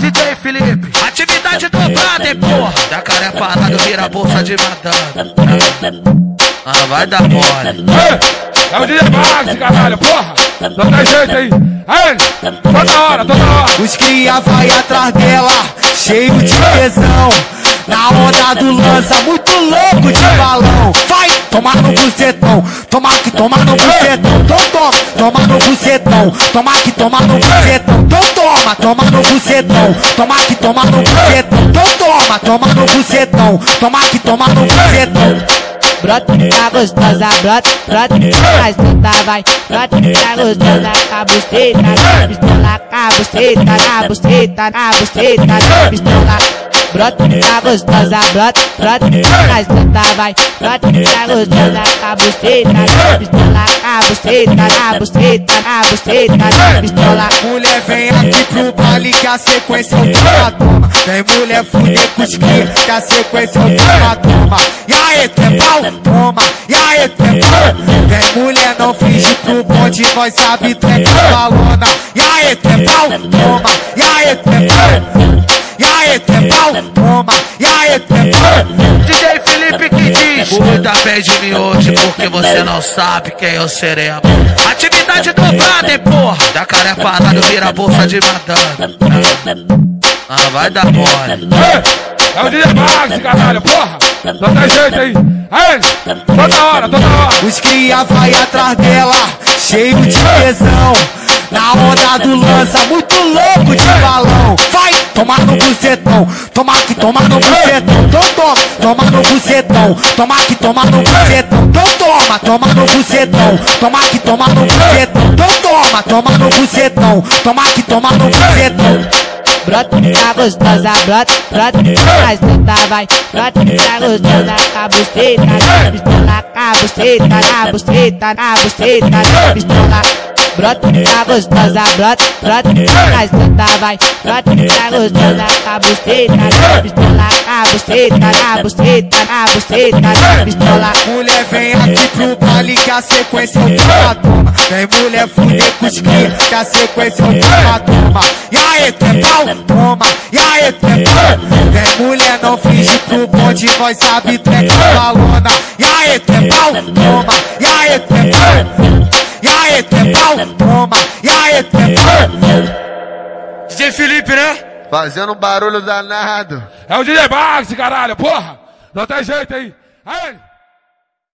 DJ Felipe. Atividade dobrada, hein, porra. Jacaré parado vira bolsa de madame. Ah, vai dar mole. É o DJ Max, caralho, porra! Não tem jeito aí! Aí! Toda hora, toda hora! Os cria vai atrás dela, cheio de tesão. Na onda do lança, muito louco de balão. Vai tomar no bucetão, toma que toma no bucetão. Toma, no bucetão, toma que toma no bucetão. Então toma, toma no bucetão, toma que toma no bucetão. Então toma, toma no bucetão, toma que toma no bucetão. Brota, tá gostosa, brota, brota, mas tenta vai. Brota, tá gostosa, a buceta, pistola, a buceta, na buceta, na buceta, pistola. Brota, tá gostosa, brota, brota, mas tenta vai. Brota, tá gostosa, a buceta, na pistola, a buceta, na buceta, na buceta, na pistola. Mulher vem aqui pro baile que a sequência é o toma toma. Vem mulher fuder com os que a sequência é o toma toma. E aí, tempão, toma. E aí, tempão. Vem mulher não finge pro bonde, nós sabe trecar balona. E aí, tempão, toma. E aí, de mim hoje, porque você não sabe quem eu serei. amor. Atividade dobrada, hein, porra. Jacaré parado vira bolsa de madame. Ah, vai dar mole. É o DJ Max, caralho, porra! Tem jeito aí! Aí! Toda hora, toda hora! Os cria vai atrás dela, cheio de tesão. Na onda do lança, muito louco de balão. Vai tomar no bucetão, toma que toma no bucetão. Então toma, toma no bucetão, toma que toma no bucetão. Então toma, toma no bucetão, toma que toma no bucetão. Então toma, toma no bucetão, toma que toma no bucetão. Brota, tá gostosa, brota, brota, mas tenta vai. Brota, tá gostosa, a buceta, pistola, a buceta, na pistola. Brota, tá gostosa, brota, brota, mas tenta vai. Brota, tá gostosa, a buceta, na pistola, com a buceta, na buceta, na buceta, na pistola. Mulher vem aqui pro baile que a sequência é o toma toma. Vem mulher fuder com os cria que a sequência é o toma toma. E aí, tempão, toma. E aí, tempão. Vem mulher não finge pro bonde, nós sabe trecar balona. Toma. E aí. DJ Felipe, né? Fazendo um barulho danado. É o DJ Max, caralho, porra! Não tem jeito aí! Aí!